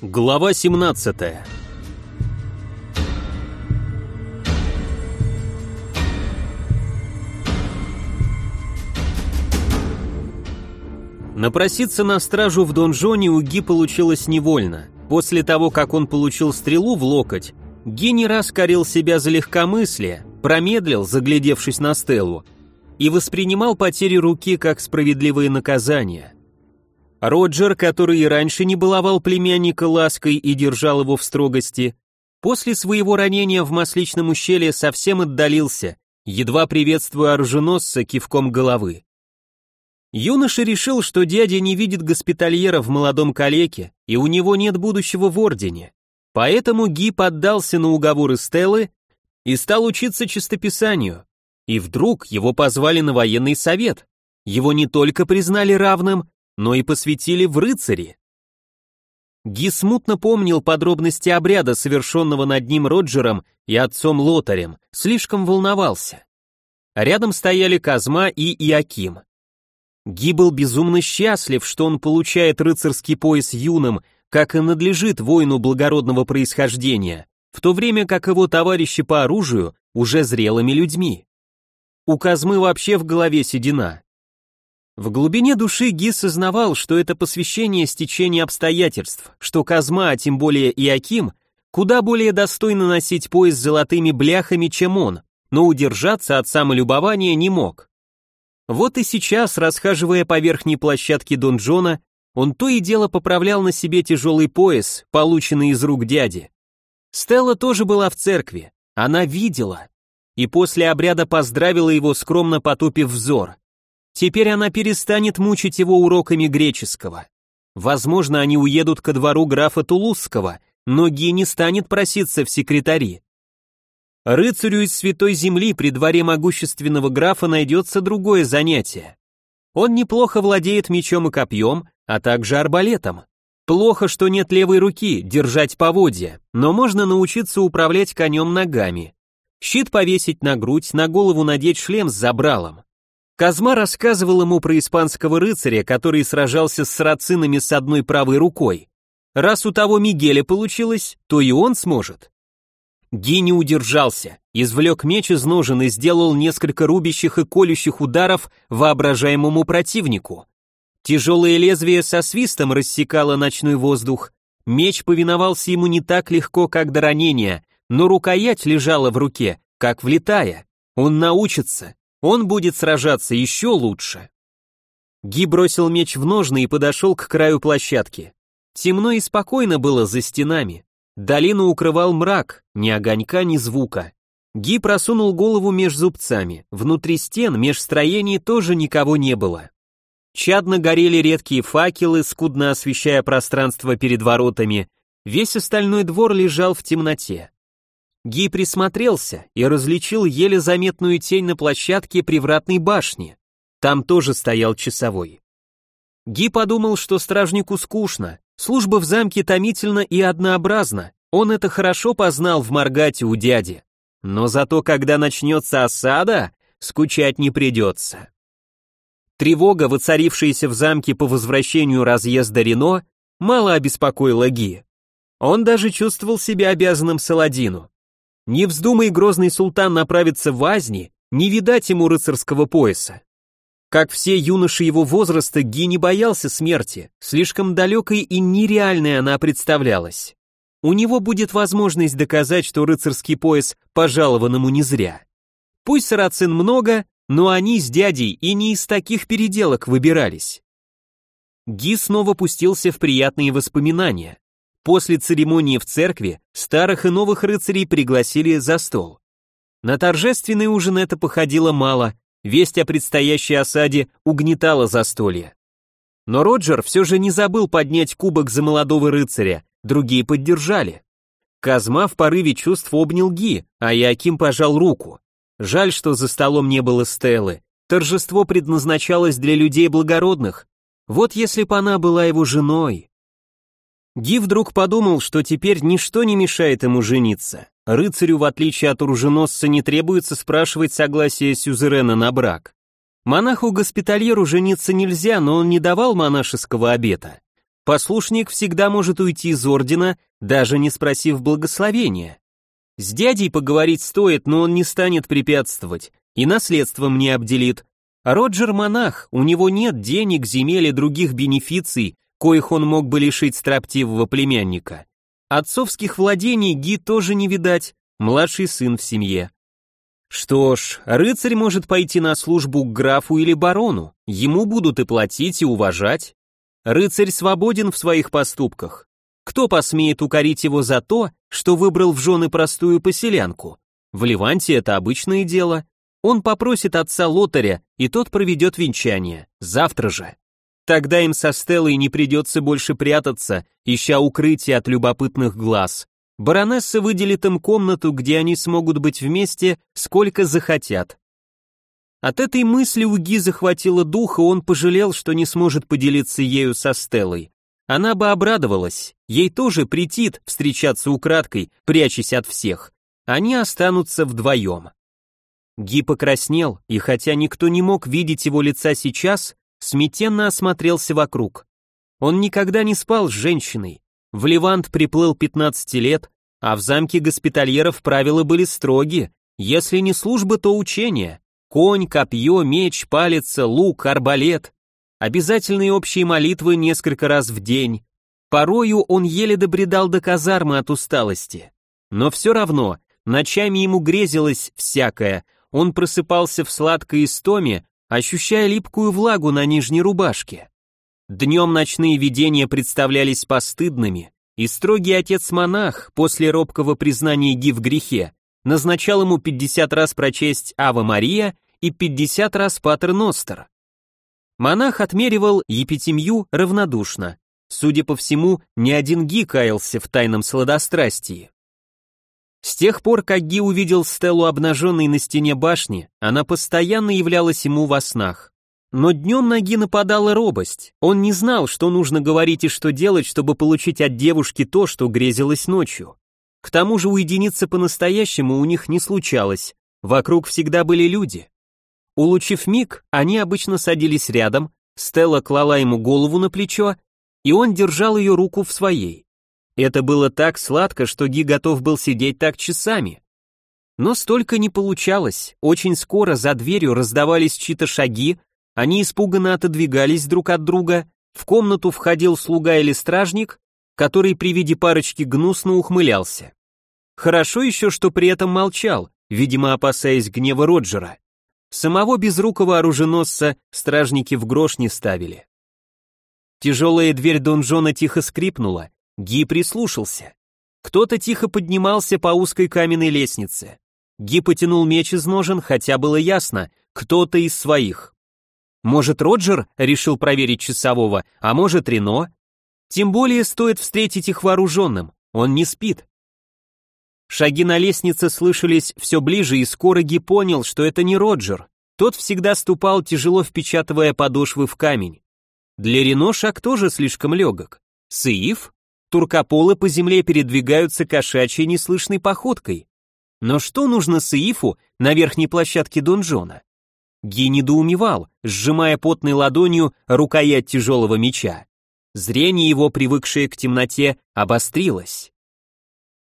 Глава 17 Напроситься на стражу в донжоне у Ги получилось невольно. После того, как он получил стрелу в локоть, Ги не раз корил себя за легкомыслие, промедлил, заглядевшись на Стеллу, и воспринимал потери руки как справедливое наказание. Роджер, который и раньше не баловал племянника лаской и держал его в строгости, после своего ранения в масличном ущелье совсем отдалился, едва приветствуя оруженосца кивком головы. Юноша решил, что дядя не видит госпитальера в молодом калеке, и у него нет будущего в ордене. Поэтому Ги поддался на уговоры Стеллы и стал учиться чистописанию. И вдруг его позвали на военный совет. Его не только признали равным, но и посвятили в рыцари. Ги смутно помнил подробности обряда, совершенного над ним Роджером и отцом Лотарем, слишком волновался. Рядом стояли Казма и Иаким. Ги был безумно счастлив, что он получает рыцарский пояс юным, как и надлежит воину благородного происхождения, в то время как его товарищи по оружию уже зрелыми людьми. У Казмы вообще в голове седина. В глубине души Ги сознавал, что это посвящение стечения обстоятельств, что Казма, а тем более и Аким, куда более достойно носить пояс с золотыми бляхами, чем он, но удержаться от самолюбования не мог. Вот и сейчас, расхаживая по верхней площадке донжона, он то и дело поправлял на себе тяжелый пояс, полученный из рук дяди. Стелла тоже была в церкви, она видела, и после обряда поздравила его, скромно потупив взор. Теперь она перестанет мучить его уроками греческого. Возможно, они уедут ко двору графа Тулузского, но Ги не станет проситься в секретари. Рыцарю из Святой Земли при дворе могущественного графа найдется другое занятие. Он неплохо владеет мечом и копьем, а также арбалетом. Плохо, что нет левой руки, держать поводья, но можно научиться управлять конем ногами. Щит повесить на грудь, на голову надеть шлем с забралом. Казма рассказывал ему про испанского рыцаря, который сражался с сарацинами с одной правой рукой. Раз у того Мигеля получилось, то и он сможет. Ги не удержался, извлек меч из ножен и сделал несколько рубящих и колющих ударов воображаемому противнику. Тяжелое лезвие со свистом рассекало ночной воздух. Меч повиновался ему не так легко, как до ранения, но рукоять лежала в руке, как влетая. Он научится, он будет сражаться еще лучше. Ги бросил меч в ножны и подошел к краю площадки. Темно и спокойно было за стенами. Долину укрывал мрак, ни огонька, ни звука. Ги просунул голову меж зубцами. Внутри стен, меж строений тоже никого не было. Чадно горели редкие факелы, скудно освещая пространство перед воротами. Весь остальной двор лежал в темноте. Ги присмотрелся и различил еле заметную тень на площадке привратной башни. Там тоже стоял часовой. Ги подумал, что стражнику скучно, служба в замке томительна и однообразна, он это хорошо познал в Маргате у дяди. Но зато, когда начнется осада, скучать не придется. Тревога, воцарившаяся в замке по возвращению разъезда Рено, мало обеспокоила Ги. Он даже чувствовал себя обязанным Саладину. Не вздумай грозный султан направиться в Азни, не видать ему рыцарского пояса. Как все юноши его возраста, Ги не боялся смерти, слишком далекой и нереальной она представлялась. У него будет возможность доказать, что рыцарский пояс пожалован ему не зря. Пусть сарацин много, но они с дядей и не из таких переделок выбирались. Ги снова пустился в приятные воспоминания. После церемонии в церкви старых и новых рыцарей пригласили за стол. На торжественный ужин это походило мало, весть о предстоящей осаде угнетала застолье. Но Роджер все же не забыл поднять кубок за молодого рыцаря, другие поддержали. Казма в порыве чувств обнял Ги, а Яким пожал руку. Жаль, что за столом не было Стеллы. Торжество предназначалось для людей благородных. Вот если бы она была его женой. Ги вдруг подумал, что теперь ничто не мешает ему жениться. Рыцарю, в отличие от оруженосца, не требуется спрашивать согласия сюзерена на брак. Монаху-госпитальеру жениться нельзя, но он не давал монашеского обета. Послушник всегда может уйти из ордена, даже не спросив благословения. С дядей поговорить стоит, но он не станет препятствовать и наследством не обделит. Роджер монах, у него нет денег, земель и других бенефиций, коих он мог бы лишить строптивого племянника. Отцовских владений Ги тоже не видать, младший сын в семье. Что ж, рыцарь может пойти на службу к графу или барону, ему будут и платить, и уважать. Рыцарь свободен в своих поступках. Кто посмеет укорить его за то, что выбрал в жены простую поселянку? В Ливанте это обычное дело. Он попросит отца лотаря, и тот проведет венчание. Завтра же. Тогда им со Стеллой не придется больше прятаться, ища укрытие от любопытных глаз. Баронесса выделит им комнату, где они смогут быть вместе, сколько захотят. От этой мысли у Ги захватило дух, и он пожалел, что не сможет поделиться ею со Стеллой. Она бы обрадовалась, ей тоже претит встречаться украдкой, прячась от всех. Они останутся вдвоем. Ги покраснел, и хотя никто не мог видеть его лица сейчас, смятенно осмотрелся вокруг. Он никогда не спал с женщиной, в Левант приплыл 15 лет, а в замке госпитальеров правила были строги, если не служба, то учение. Конь, копье, меч, палец, лук, арбалет. Обязательные общие молитвы несколько раз в день. Порою он еле добредал до казармы от усталости. Но все равно, ночами ему грезилось всякое, он просыпался в сладкой истоме, ощущая липкую влагу на нижней рубашке. Днем ночные видения представлялись постыдными, и строгий отец-монах после робкого признания Ги в грехе назначал ему 50 раз прочесть Ава Мария и 50 раз Патер Ностер. Монах отмеривал епитемью равнодушно. Судя по всему, ни один Ги каялся в тайном сладострастии. С тех пор, как Ги увидел Стеллу обнаженной на стене башни, она постоянно являлась ему во снах. Но днем ноги нападала робость. Он не знал, что нужно говорить и что делать, чтобы получить от девушки то, что грезилось ночью. К тому же уединиться по-настоящему у них не случалось. Вокруг всегда были люди. Улучив миг, они обычно садились рядом, Стелла клала ему голову на плечо, и он держал ее руку в своей. Это было так сладко, что Ги готов был сидеть так часами. Но столько не получалось. Очень скоро за дверью раздавались чьи-то шаги, они испуганно отодвигались друг от друга, в комнату входил слуга или стражник, который при виде парочки гнусно ухмылялся. Хорошо еще, что при этом молчал, видимо, опасаясь гнева Роджера. Самого безрукого оруженосца стражники в грош не ставили. Тяжелая дверь донжона тихо скрипнула, Ги прислушался. Кто-то тихо поднимался по узкой каменной лестнице. Ги потянул меч из ножен, хотя было ясно, кто-то из своих. Может, Роджер решил проверить часового, а может, Рено? Тем более стоит встретить их вооруженным, он не спит. Шаги на лестнице слышались все ближе, и скоро Ги понял, что это не Роджер. Тот всегда ступал, тяжело впечатывая подошвы в камень. Для Рено шаг тоже слишком легок. Саиф? Туркополы по земле передвигаются кошачьей неслышной походкой. Но что нужно Саифу на верхней площадке донжона? Ги недоумевал, сжимая потной ладонью рукоять тяжелого меча. Зрение его, привыкшее к темноте, обострилось.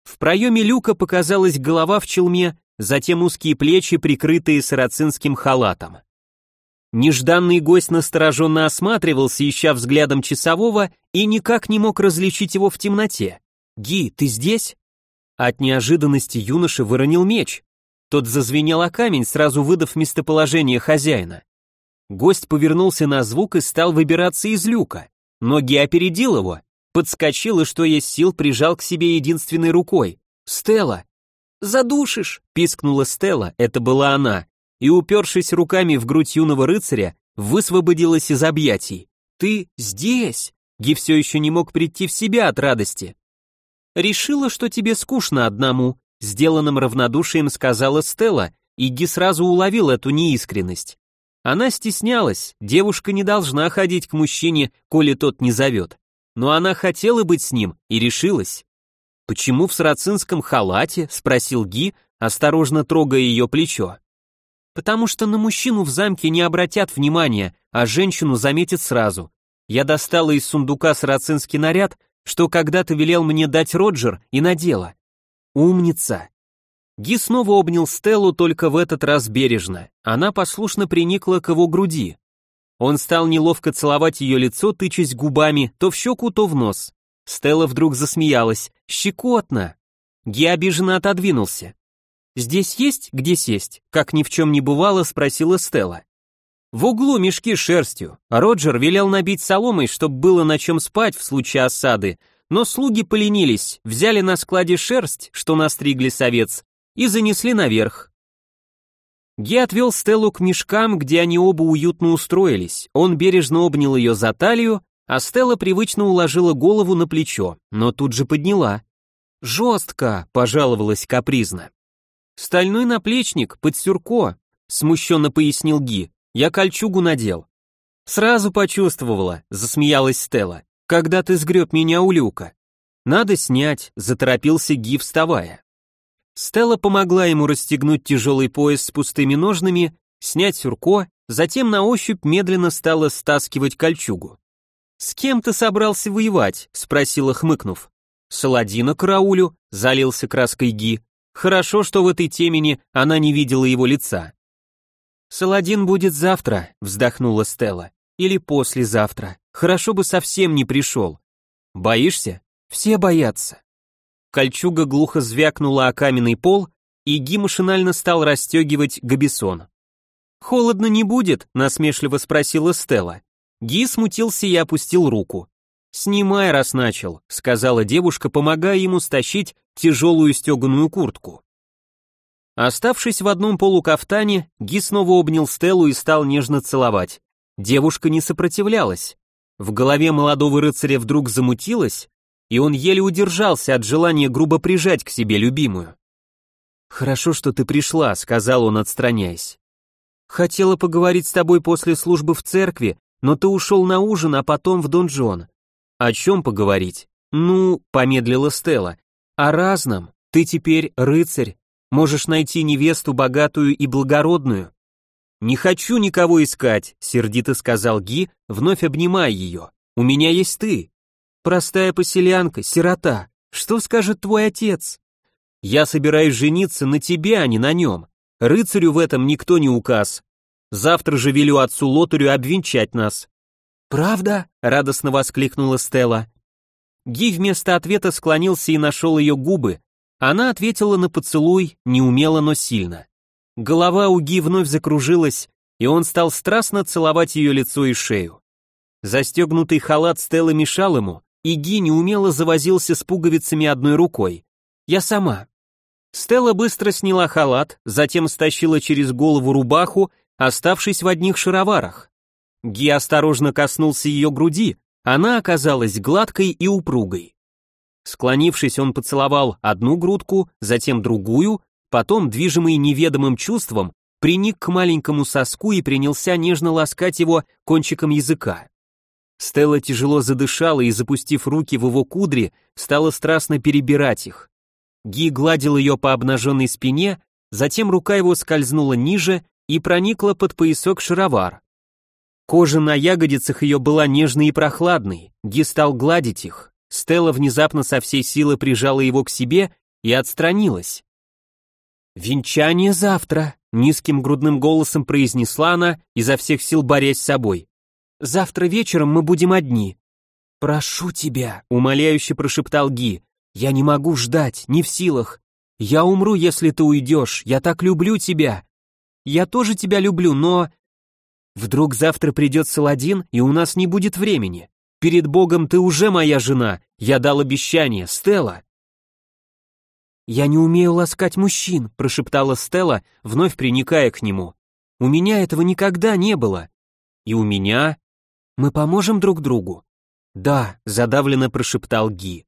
В проеме люка показалась голова в челме, затем узкие плечи, прикрытые сарацинским халатом. Нежданный гость настороженно осматривался, ища взглядом часового, и никак не мог различить его в темноте. «Ги, ты здесь?» От неожиданности юноша выронил меч. Тот зазвенел о камень, сразу выдав местоположение хозяина. Гость повернулся на звук и стал выбираться из люка. Ноги опередил его, подскочил и, что есть сил, прижал к себе единственной рукой. «Стелла!» «Задушишь!» — пискнула Стелла, это была она, и, упершись руками в грудь юного рыцаря, высвободилась из объятий. «Ты здесь!» Ги все еще не мог прийти в себя от радости. «Решила, что тебе скучно одному», Сделанным равнодушием сказала Стелла, и Ги сразу уловил эту неискренность. Она стеснялась, девушка не должна ходить к мужчине, коли тот не зовет. Но она хотела быть с ним и решилась. «Почему в сарацинском халате?» — спросил Ги, осторожно трогая ее плечо. «Потому что на мужчину в замке не обратят внимания, а женщину заметят сразу. Я достала из сундука сарацинский наряд, что когда-то велел мне дать Роджер, и надела. Умница. Ги снова обнял Стеллу, только в этот раз бережно. Она послушно приникла к его груди. Он стал неловко целовать ее лицо, тычась губами то в щеку, то в нос. Стелла вдруг засмеялась. «Щекотно!» Ги обиженно отодвинулся. «Здесь есть где сесть?» Как ни в чем не бывало, спросила Стелла. В углу мешки с шерстью. Роджер велел набить соломой, чтобы было на чем спать в случае осады, но слуги поленились, взяли на складе шерсть, что настригли совец, и занесли наверх. Ги отвел Стеллу к мешкам, где они оба уютно устроились. Он бережно обнял ее за талию, а Стелла привычно уложила голову на плечо, но тут же подняла. «Жестко», — пожаловалась капризно. «Стальной наплечник, под сюрко», — смущенно пояснил Ги. «Я кольчугу надел». «Сразу почувствовала», — засмеялась Стелла, «когда ты сгреб меня у люка». «Надо снять», — заторопился Ги, вставая. Стелла помогла ему расстегнуть тяжелый пояс с пустыми ножнами, снять сюрко, затем на ощупь медленно стала стаскивать кольчугу. «С кем ты собрался воевать?» — спросила, хмыкнув. «Саладина караулю», — залился краской Ги. «Хорошо, что в этой темени она не видела его лица». «Саладин будет завтра», — вздохнула Стелла. «Или послезавтра. Хорошо бы совсем не пришел». «Боишься?» «Все боятся». Кольчуга глухо звякнула о каменный пол, и Ги машинально стал расстегивать габисон. «Холодно не будет?» — насмешливо спросила Стелла. Ги смутился и опустил руку. «Снимай, раз начал», — сказала девушка, помогая ему стащить тяжелую стеганую куртку. Оставшись в одном полукафтане, Ги снова обнял Стеллу и стал нежно целовать. Девушка не сопротивлялась. В голове молодого рыцаря вдруг замутилось, и он еле удержался от желания грубо прижать к себе любимую. «Хорошо, что ты пришла», — сказал он, отстраняясь. «Хотела поговорить с тобой после службы в церкви, но ты ушел на ужин, а потом в донжон». «О чем поговорить?» «Ну», — помедлила Стелла, — «о разном. Ты теперь рыцарь, можешь найти невесту богатую и благородную». «Не хочу никого искать», — сердито сказал Ги, вновь обнимая ее. «У меня есть ты». Простая поселянка, сирота. Что скажет твой отец? Я собираюсь жениться на тебе, а не на нем. Рыцарю в этом никто не указ. Завтра же велю отцу Лотарю обвенчать нас. Правда? Радостно воскликнула Стелла. Ги вместо ответа склонился и нашел ее губы. Она ответила на поцелуй, неумело, но сильно. Голова у Ги вновь закружилась, и он стал страстно целовать ее лицо и шею. Застегнутый халат Стеллы мешал ему, и Ги неумело завозился с пуговицами одной рукой. «Я сама». Стелла быстро сняла халат, затем стащила через голову рубаху, оставшись в одних шароварах. Ги осторожно коснулся ее груди, она оказалась гладкой и упругой. Склонившись, он поцеловал одну грудку, затем другую, потом, движимый неведомым чувством, приник к маленькому соску и принялся нежно ласкать его кончиком языка. Стелла тяжело задышала и, запустив руки в его кудри, стала страстно перебирать их. Ги гладил ее по обнаженной спине, затем рука его скользнула ниже и проникла под поясок шаровар. Кожа на ягодицах ее была нежной и прохладной, Ги стал гладить их. Стелла внезапно со всей силы прижала его к себе и отстранилась. «Венчание завтра», — низким грудным голосом произнесла она, изо всех сил борясь с собой. Завтра вечером мы будем одни. Прошу тебя, умоляюще прошептал Ги. Я не могу ждать, не в силах. Я умру, если ты уйдешь. Я так люблю тебя. Я тоже тебя люблю, но вдруг завтра придет Саладин, и у нас не будет времени. Перед Богом ты уже моя жена. Я дал обещание, Стелла. Я не умею ласкать мужчин, прошептала Стелла, вновь приникая к нему. У меня этого никогда не было. И у меня мы поможем друг другу?» «Да», — задавленно прошептал Ги.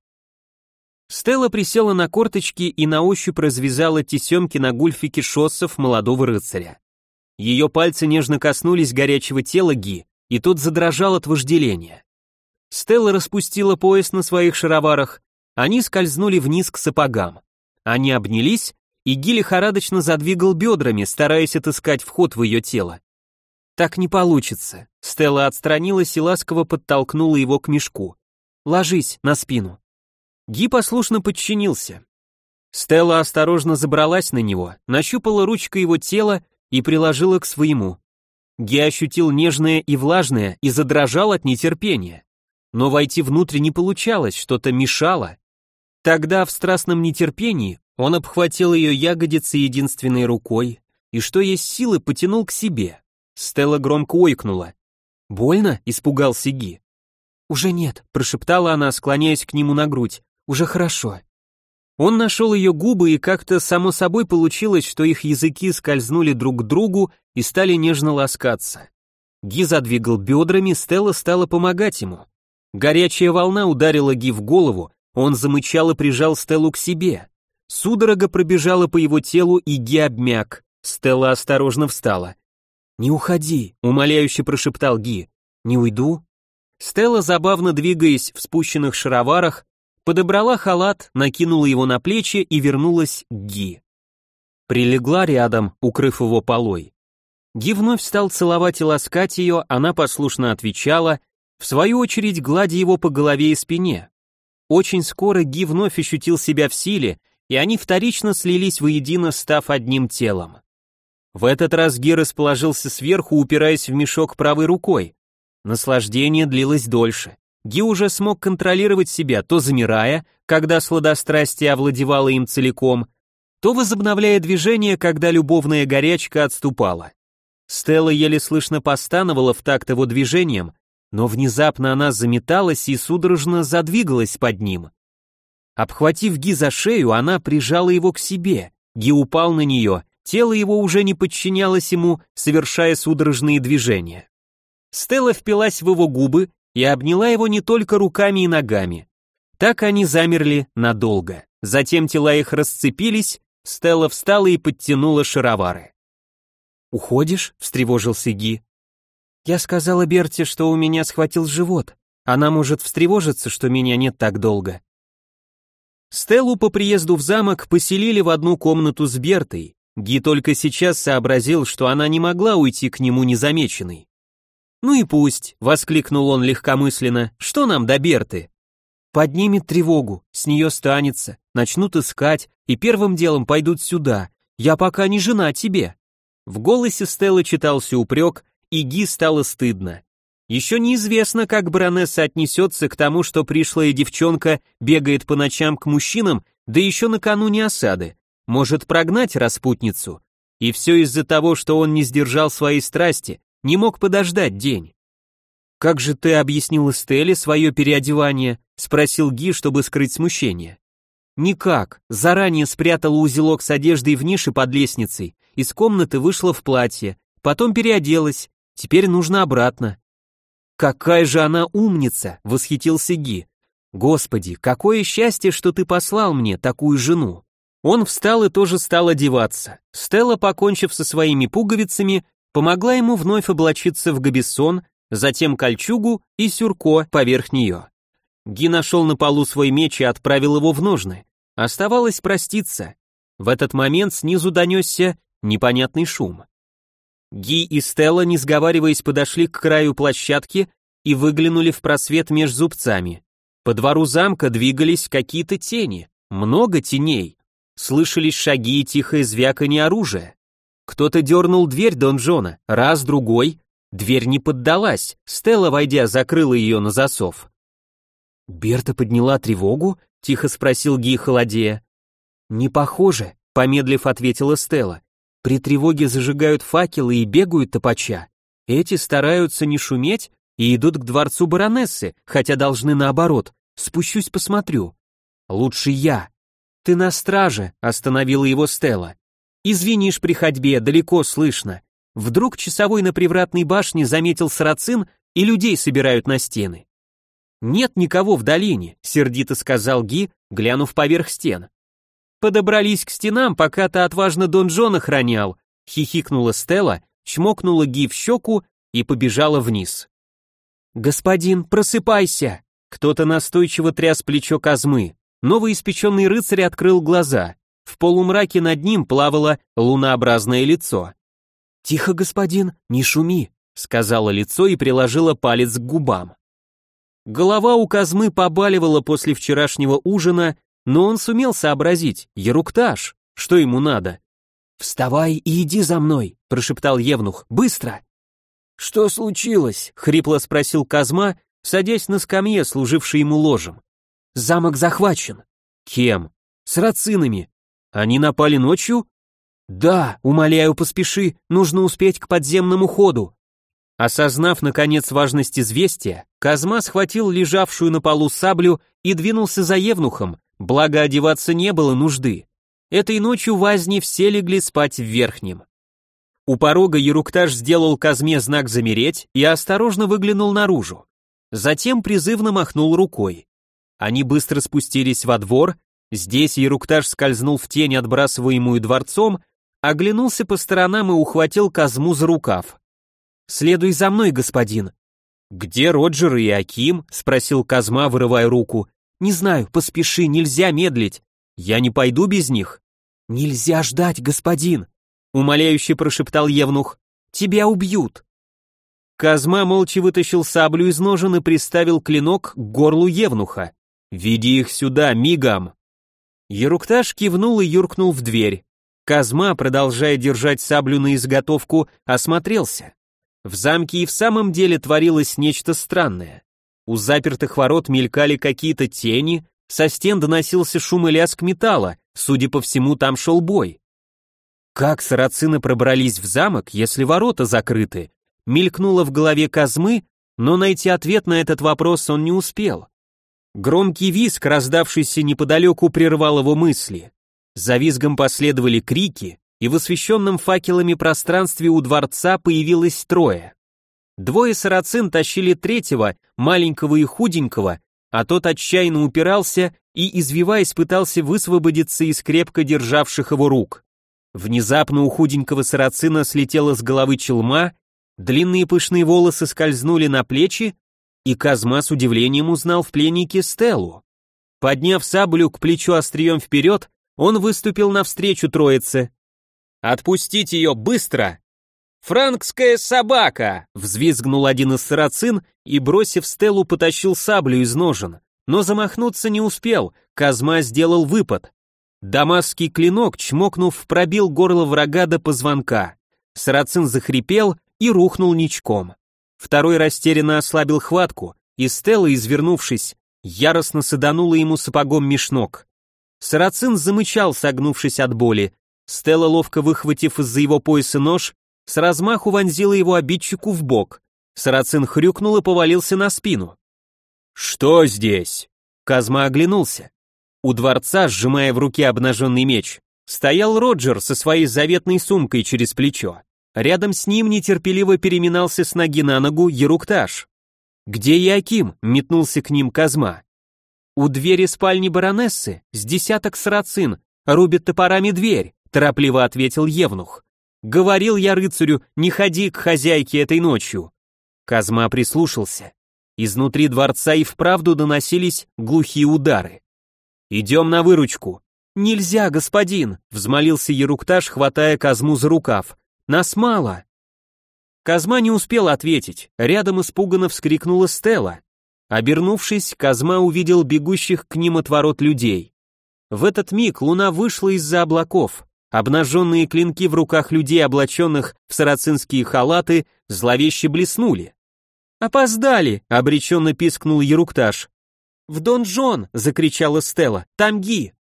Стелла присела на корточки и на ощупь развязала тесемки на гульфике шоссов молодого рыцаря. Ее пальцы нежно коснулись горячего тела Ги, и тот задрожал от вожделения. Стелла распустила пояс на своих шароварах, они скользнули вниз к сапогам. Они обнялись, и Ги лихорадочно задвигал бедрами, стараясь отыскать вход в ее тело. Так не получится. Стелла отстранилась и ласково подтолкнула его к мешку. Ложись на спину. Ги послушно подчинился. Стелла осторожно забралась на него, нащупала ручкой его тело и приложила к своему. Ги ощутил нежное и влажное и задрожал от нетерпения. Но войти внутрь не получалось, что-то мешало. Тогда в страстном нетерпении он обхватил ее ягодицы единственной рукой и, что есть силы, потянул к себе. Стелла громко ойкнула. «Больно?» — испугался Ги. «Уже нет», — прошептала она, склоняясь к нему на грудь. «Уже хорошо». Он нашел ее губы, и как-то само собой получилось, что их языки скользнули друг к другу и стали нежно ласкаться. Ги задвигал бедрами, Стелла стала помогать ему. Горячая волна ударила Ги в голову, он замычал и прижал Стеллу к себе. Судорога пробежала по его телу, и Ги обмяк. Стелла осторожно встала. «Не уходи», — умоляюще прошептал Ги. «Не уйду?» Стелла, забавно двигаясь в спущенных шароварах, подобрала халат, накинула его на плечи и вернулась к Ги. Прилегла рядом, укрыв его полой. Ги вновь стал целовать и ласкать ее, она послушно отвечала, в свою очередь гладя его по голове и спине. Очень скоро Ги вновь ощутил себя в силе, и они вторично слились воедино, став одним телом. В этот раз Ги расположился сверху, упираясь в мешок правой рукой. Наслаждение длилось дольше. Ги уже смог контролировать себя, то замирая, когда сладострастие овладевало им целиком, то возобновляя движение, когда любовная горячка отступала. Стелла еле слышно постановала в такт его движением, но внезапно она заметалась и судорожно задвигалась под ним. Обхватив Ги за шею, она прижала его к себе. Ги упал на нее, тело его уже не подчинялось ему, совершая судорожные движения. Стелла впилась в его губы и обняла его не только руками и ногами. Так они замерли надолго. Затем тела их расцепились, Стелла встала и подтянула шаровары. «Уходишь?» — встревожился Ги. «Я сказала Берте, что у меня схватил живот. Она может встревожиться, что меня нет так долго». Стеллу по приезду в замок поселили в одну комнату с Бертой. Ги только сейчас сообразил, что она не могла уйти к нему незамеченной. «Ну и пусть», — воскликнул он легкомысленно, — «что нам до Берты?» «Поднимет тревогу, с нее станется, начнут искать, и первым делом пойдут сюда. Я пока не жена тебе». В голосе Стеллы читался упрек, и Ги стало стыдно. Еще неизвестно, как баронесса отнесется к тому, что пришлая девчонка бегает по ночам к мужчинам, да еще накануне осады. Может прогнать распутницу. И все из-за того, что он не сдержал своей страсти, не мог подождать день. «Как же ты объяснил Стелле свое переодевание?» — спросил Ги, чтобы скрыть смущение. «Никак. Заранее спрятала узелок с одеждой в нише под лестницей, из комнаты вышла в платье, потом переоделась, теперь нужно обратно». «Какая же она умница!» — восхитился Ги. «Господи, какое счастье, что ты послал мне такую жену!» Он встал и тоже стал одеваться. Стелла, покончив со своими пуговицами, помогла ему вновь облачиться в габисон, затем кольчугу и сюрко поверх нее. Ги нашел на полу свой меч и отправил его в ножны. Оставалось проститься. В этот момент снизу донесся непонятный шум. Ги и Стелла, не сговариваясь, подошли к краю площадки и выглянули в просвет меж зубцами. По двору замка двигались какие-то тени, много теней. Слышались шаги и тихое звяканье оружия. Кто-то дернул дверь донжона, раз, другой. Дверь не поддалась, Стелла, войдя, закрыла ее на засов. «Берта подняла тревогу?» — тихо спросил Ги, холодея. «Не похоже», — помедлив ответила Стелла. «При тревоге зажигают факелы и бегают топача. Эти стараются не шуметь и идут к дворцу баронессы, хотя должны наоборот. Спущусь посмотрю». «Лучше я». «Ты на страже», — остановила его Стелла. Извинишь при ходьбе, далеко слышно. Вдруг часовой на привратной башне заметил сарацин и людей собирают на стены. «Нет никого в долине», — сердито сказал Ги, глянув поверх стен. «Подобрались к стенам, пока ты отважно донжон охранял», — хихикнула Стелла, чмокнула Ги в щеку и побежала вниз. «Господин, просыпайся!» Кто-то настойчиво тряс плечо Казмы. Новоиспеченный рыцарь открыл глаза. В полумраке над ним плавало лунообразное лицо. «Тихо, господин, не шуми!» сказала лицо и приложила палец к губам. Голова у Казмы побаливала после вчерашнего ужина, но он сумел сообразить, еруктаж, что ему надо. «Вставай и иди за мной», — прошептал Евнух, — «быстро!» «Что случилось?» — хрипло спросил Казма, садясь на скамье, служившей ему ложем. «Замок захвачен». «Кем?» «С рацинами». «Они напали ночью?» «Да, умоляю, поспеши, нужно успеть к подземному ходу». Осознав, наконец, важность известия, Казма схватил лежавшую на полу саблю и двинулся за Евнухом, благо одеваться не было нужды. Этой ночью в Азне все легли спать в верхнем. У порога Еруктаж сделал Казме знак замереть и осторожно выглянул наружу. Затем призывно махнул рукой. Они быстро спустились во двор, здесь Еруктаж скользнул в тень, отбрасываемую дворцом, оглянулся по сторонам и ухватил Казму за рукав. «Следуй за мной, господин». «Где Роджер и Аким?» — спросил Казма, вырывая руку. «Не знаю, поспеши, нельзя медлить. Я не пойду без них». «Нельзя ждать, господин», — умоляюще прошептал Евнух. «Тебя убьют». Казма молча вытащил саблю из ножен и приставил клинок к горлу Евнуха. «Веди их сюда, мигом!» Ерукташ кивнул и юркнул в дверь. Казма, продолжая держать саблю на изготовку, осмотрелся. В замке и в самом деле творилось нечто странное. У запертых ворот мелькали какие-то тени, со стен доносился шум и лязг металла, судя по всему, там шел бой. Как сарацины пробрались в замок, если ворота закрыты? Мелькнуло в голове Казмы, но найти ответ на этот вопрос он не успел. Громкий визг, раздавшийся неподалеку, прервал его мысли. За визгом последовали крики, и в освещенном факелами пространстве у дворца появилось трое. Двое сарацин тащили третьего, маленького и худенького, а тот отчаянно упирался и, извиваясь, пытался высвободиться из крепко державших его рук. Внезапно у худенького сарацина слетела с головы челма, длинные пышные волосы скользнули на плечи, и Казма с удивлением узнал в пленнике Стеллу. Подняв саблю к плечу острием вперед, он выступил навстречу троице. «Отпустить ее быстро!» «Франкская собака!» — взвизгнул один из сарацин и, бросив Стеллу, потащил саблю из ножен. Но замахнуться не успел, Казма сделал выпад. Дамасский клинок, чмокнув, пробил горло врага до позвонка. Сарацин захрипел и рухнул ничком. Второй растерянно ослабил хватку, и Стелла, извернувшись, яростно саданула ему сапогом мешнок. Сарацин замычал, согнувшись от боли. Стелла, ловко выхватив из-за его пояса нож, с размаху вонзила его обидчику в бок. Сарацин хрюкнул и повалился на спину. «Что здесь?» Казма оглянулся. У дворца, сжимая в руке обнаженный меч, стоял Роджер со своей заветной сумкой через плечо. Рядом с ним нетерпеливо переминался с ноги на ногу Ерукташ. «Где Яким?» — метнулся к ним Казма. «У двери спальни баронессы, с десяток сарацин, рубит топорами дверь», — торопливо ответил Евнух. Говорил я рыцарю, не ходи к хозяйке этой ночью. Казма прислушался. Изнутри дворца и вправду доносились глухие удары. «Идем на выручку». «Нельзя, господин», — взмолился Ерукташ, хватая Казму за рукав. «Нас мало». Казма не успел ответить. Рядом испуганно вскрикнула Стелла. Обернувшись, Казма увидел бегущих к ним от ворот людей. В этот миг луна вышла из-за облаков. Обнаженные клинки в руках людей, облаченных в сарацинские халаты, зловеще блеснули. «Опоздали!» — обреченно пискнул Ерукташ. «В донжон!» — закричала Стелла. «Там Ги!»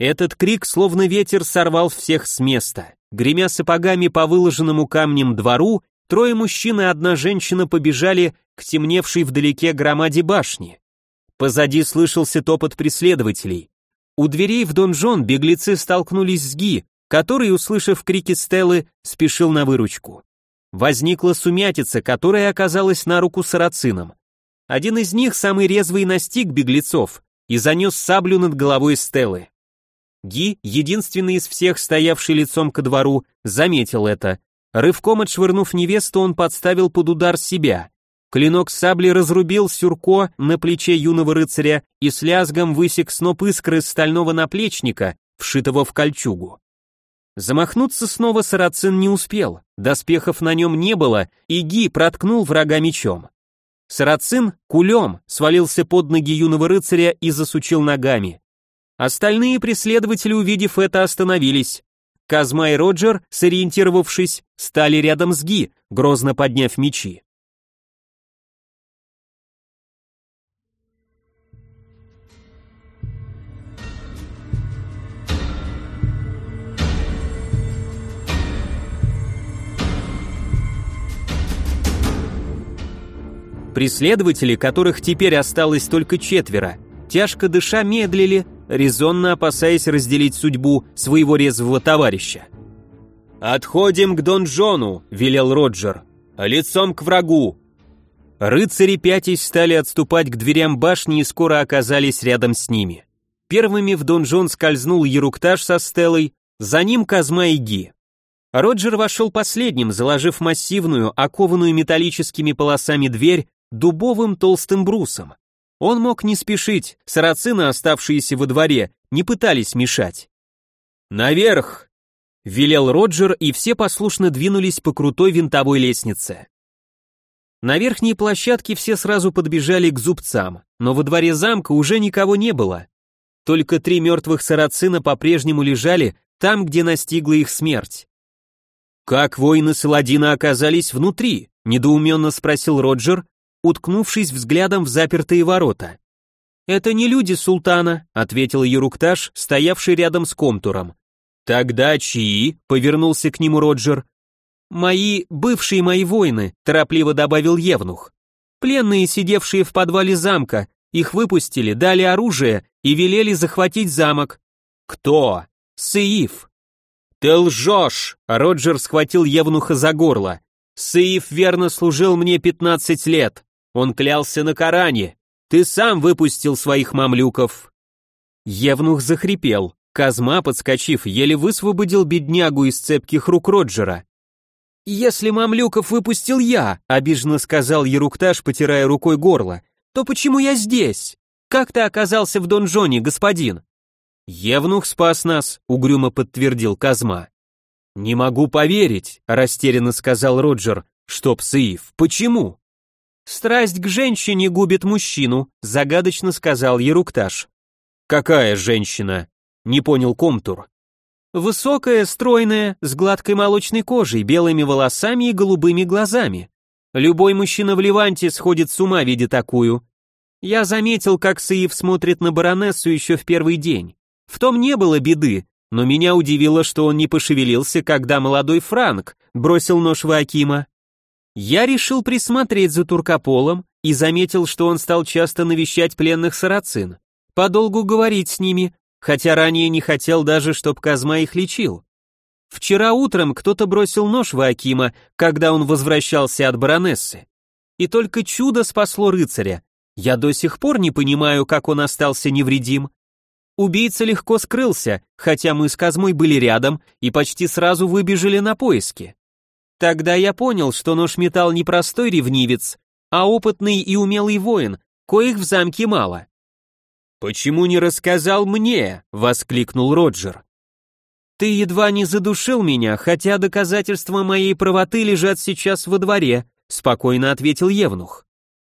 Этот крик, словно ветер, сорвал всех с места. Гремя сапогами по выложенному камнем двору, трое мужчин и одна женщина побежали к темневшей вдалеке громаде башни. Позади слышался топот преследователей. У дверей в донжон беглецы столкнулись с Ги, который, услышав крики Стеллы, спешил на выручку. Возникла сумятица, которая оказалась на руку сарацинам. Один из них, самый резвый, настиг беглецов и занес саблю над головой Стеллы. Ги, единственный из всех, стоявший лицом ко двору, заметил это. Рывком отшвырнув невесту, он подставил под удар себя. Клинок сабли разрубил сюрко на плече юного рыцаря и с лязгом высек сноп искры стального наплечника, вшитого в кольчугу. Замахнуться снова Сарацин не успел, доспехов на нем не было, и Ги проткнул врага мечом. Сарацин кулем свалился под ноги юного рыцаря и засучил ногами. Остальные преследователи, увидев это, остановились. Казма и Роджер, сориентировавшись, стали рядом с Ги, грозно подняв мечи. Преследователи, которых теперь осталось только четверо, тяжко дыша медлили, резонно опасаясь разделить судьбу своего резвого товарища. «Отходим к донжону», — велел Роджер, — «лицом к врагу». Рыцари пятясь стали отступать к дверям башни и скоро оказались рядом с ними. Первыми в донжон скользнул Еруктаж со Стеллой, за ним Казма и Ги. Роджер вошел последним, заложив массивную, окованную металлическими полосами дверь дубовым толстым брусом. Он мог не спешить, сарацины, оставшиеся во дворе, не пытались мешать. «Наверх!» — велел Роджер, и все послушно двинулись по крутой винтовой лестнице. На верхней площадке все сразу подбежали к зубцам, но во дворе замка уже никого не было. Только три мертвых сарацина по-прежнему лежали там, где настигла их смерть. «Как воины Саладина оказались внутри?» — недоуменно спросил Роджер, уткнувшись взглядом в запертые ворота. «Это не люди султана», — ответил Ерукташ, стоявший рядом с Комтуром. «Тогда чьи?» — повернулся к нему Роджер. «Мои, бывшие мои воины», — торопливо добавил Евнух. «Пленные, сидевшие в подвале замка, их выпустили, дали оружие и велели захватить замок». «Кто?» «Сеиф». «Ты лжешь!» — Роджер схватил Евнуха за горло. «Сеиф верно служил мне пятнадцать лет. Он клялся на Коране. Ты сам выпустил своих мамлюков. Евнух захрипел. Казма, подскочив, еле высвободил беднягу из цепких рук Роджера. «Если мамлюков выпустил я», — обиженно сказал Ерукташ, потирая рукой горло, «то почему я здесь? Как ты оказался в донжоне, господин?» «Евнух спас нас», — угрюмо подтвердил Казма. «Не могу поверить», — растерянно сказал Роджер. «Чтоб, Саиф, почему?» «Страсть к женщине губит мужчину», — загадочно сказал Ерукташ. «Какая женщина?» — не понял Комтур. «Высокая, стройная, с гладкой молочной кожей, белыми волосами и голубыми глазами. Любой мужчина в Ливанте сходит с ума, видя такую. Я заметил, как Саив смотрит на баронессу еще в первый день. В том не было беды, но меня удивило, что он не пошевелился, когда молодой Франк бросил нож в Акима. Я решил присмотреть за Туркополом и заметил, что он стал часто навещать пленных сарацин, подолгу говорить с ними, хотя ранее не хотел даже, чтоб Казма их лечил. Вчера утром кто-то бросил нож в Акима, когда он возвращался от баронессы. И только чудо спасло рыцаря. Я до сих пор не понимаю, как он остался невредим. Убийца легко скрылся, хотя мы с Казмой были рядом и почти сразу выбежали на поиски. Тогда я понял, что нож металл не простой ревнивец, а опытный и умелый воин, коих в замке мало. «Почему не рассказал мне?» — воскликнул Роджер. «Ты едва не задушил меня, хотя доказательства моей правоты лежат сейчас во дворе», — спокойно ответил Евнух.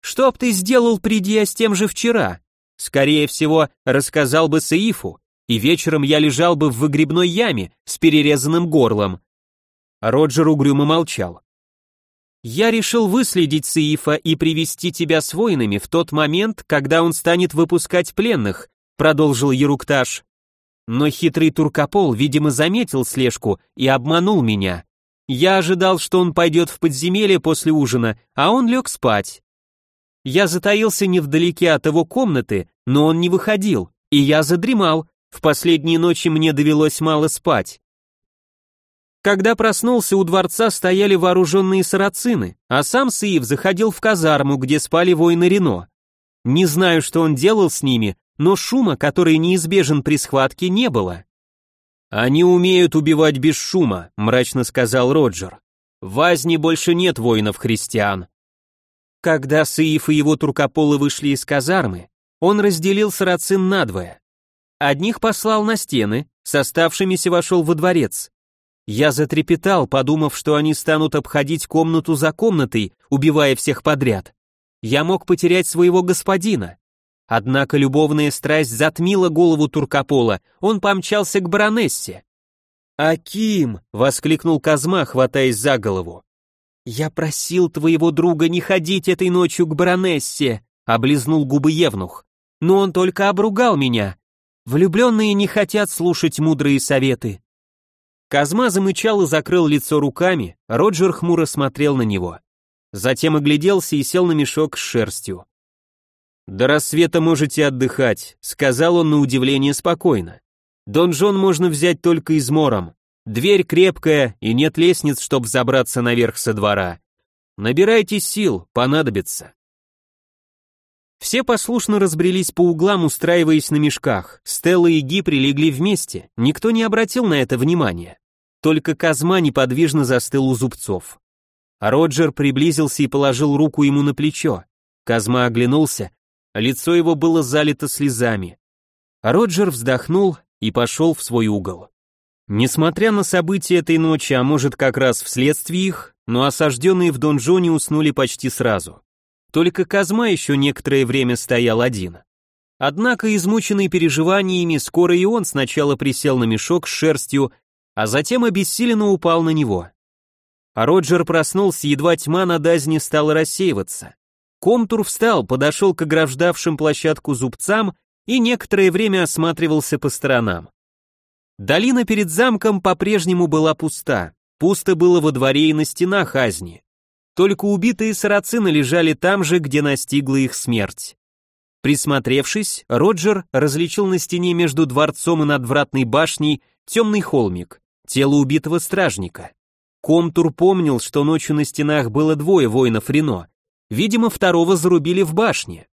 «Что б ты сделал, приди я с тем же вчера? Скорее всего, рассказал бы Саифу, и вечером я лежал бы в выгребной яме с перерезанным горлом, Роджер угрюмо молчал. «Я решил выследить Саифа и привести тебя с воинами в тот момент, когда он станет выпускать пленных», продолжил Ерукташ. Но хитрый Туркопол, видимо, заметил слежку и обманул меня. Я ожидал, что он пойдет в подземелье после ужина, а он лег спать. Я затаился невдалеке от его комнаты, но он не выходил, и я задремал. В последние ночи мне довелось мало спать. Когда проснулся, у дворца стояли вооруженные сарацины, а сам Саив заходил в казарму, где спали воины Рено. Не знаю, что он делал с ними, но шума, который неизбежен при схватке, не было. «Они умеют убивать без шума», — мрачно сказал Роджер. «В Азне больше нет воинов-христиан». Когда Саиф и его туркополы вышли из казармы, он разделил сарацин надвое. Одних послал на стены, с оставшимися вошел во дворец, Я затрепетал, подумав, что они станут обходить комнату за комнатой, убивая всех подряд. Я мог потерять своего господина. Однако любовная страсть затмила голову Туркопола, он помчался к баронессе. «Аким!» — воскликнул Казма, хватаясь за голову. «Я просил твоего друга не ходить этой ночью к баронессе», — облизнул губы Евнух. «Но он только обругал меня. Влюбленные не хотят слушать мудрые советы». Казма замычал и закрыл лицо руками, Роджер хмуро смотрел на него. Затем огляделся и сел на мешок с шерстью. «До рассвета можете отдыхать», — сказал он на удивление спокойно. Донжон можно взять только измором. Дверь крепкая, и нет лестниц, чтобы забраться наверх со двора. Набирайтесь сил, понадобится. Все послушно разбрелись по углам, устраиваясь на мешках. Стелла и Ги прилегли вместе, никто не обратил на это внимания. Только Казма неподвижно застыл у зубцов. Роджер приблизился и положил руку ему на плечо. Казма оглянулся, лицо его было залито слезами. Роджер вздохнул и пошел в свой угол. Несмотря на события этой ночи, а может как раз вследствие их, но осажденные в донжоне уснули почти сразу. Только Казма еще некоторое время стоял один. Однако, измученный переживаниями, скоро и он сначала присел на мешок с шерстью, а затем обессиленно упал на него. А Роджер проснулся, едва тьма на Дазне стала рассеиваться. Комтур встал, подошел к ограждавшим площадку зубцам и некоторое время осматривался по сторонам. Долина перед замком по-прежнему была пуста, пусто было во дворе и на стенах Азни. Только убитые сарацины лежали там же, где настигла их смерть. Присмотревшись, Роджер различил на стене между дворцом и надвратной башней темный холмик, тело убитого стражника. Комтур помнил, что ночью на стенах было двое воинов Рено. Видимо, второго зарубили в башне.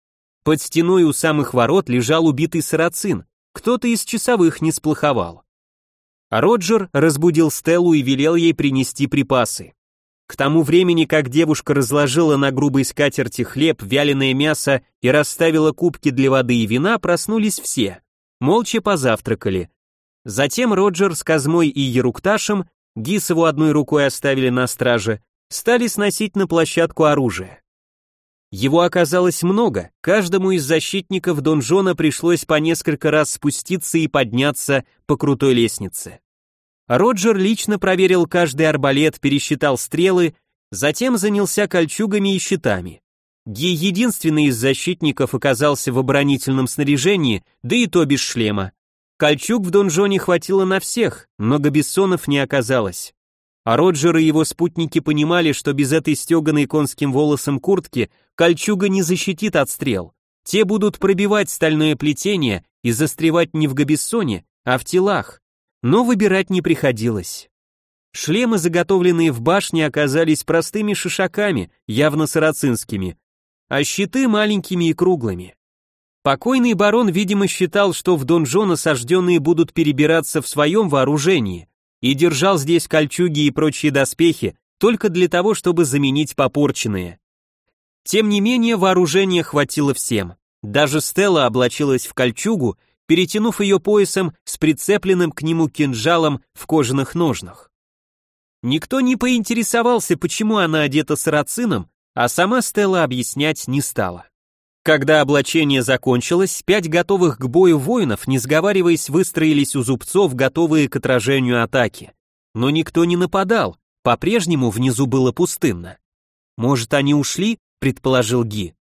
Под стеной у самых ворот лежал убитый сарацин, кто-то из часовых не сплоховал. Роджер разбудил Стеллу и велел ей принести припасы. К тому времени, как девушка разложила на грубой скатерти хлеб, вяленое мясо и расставила кубки для воды и вина, проснулись все. Молча позавтракали. Затем Роджер с Казмой и Ерукташем, Гисову одной рукой оставили на страже, стали сносить на площадку оружие. Его оказалось много, каждому из защитников донжона пришлось по несколько раз спуститься и подняться по крутой лестнице. Роджер лично проверил каждый арбалет, пересчитал стрелы, затем занялся кольчугами и щитами. Ги единственный из защитников оказался в оборонительном снаряжении, да и то без шлема. Кольчуг в донжоне хватило на всех, но Габиссонов не оказалось. А Роджер и его спутники понимали, что без этой стеганой конским волосом куртки кольчуга не защитит от стрел. Те будут пробивать стальное плетение и застревать не в габиссоне, а в телах. Но выбирать не приходилось. Шлемы, заготовленные в башне, оказались простыми шишаками, явно сарацинскими, а щиты маленькими и круглыми. Покойный барон, видимо, считал, что в донжон осажденные будут перебираться в своем вооружении, и держал здесь кольчуги и прочие доспехи только для того, чтобы заменить попорченные. Тем не менее, вооружения хватило всем. Даже Стелла облачилась в кольчугу, перетянув ее поясом с прицепленным к нему кинжалом в кожаных ножнах. Никто не поинтересовался, почему она одета сарацином, а сама Стелла объяснять не стала. Когда облачение закончилось, пять готовых к бою воинов, не сговариваясь, выстроились у зубцов, готовые к отражению атаки. Но никто не нападал, по-прежнему внизу было пустынно. Может, они ушли, предположил Ги.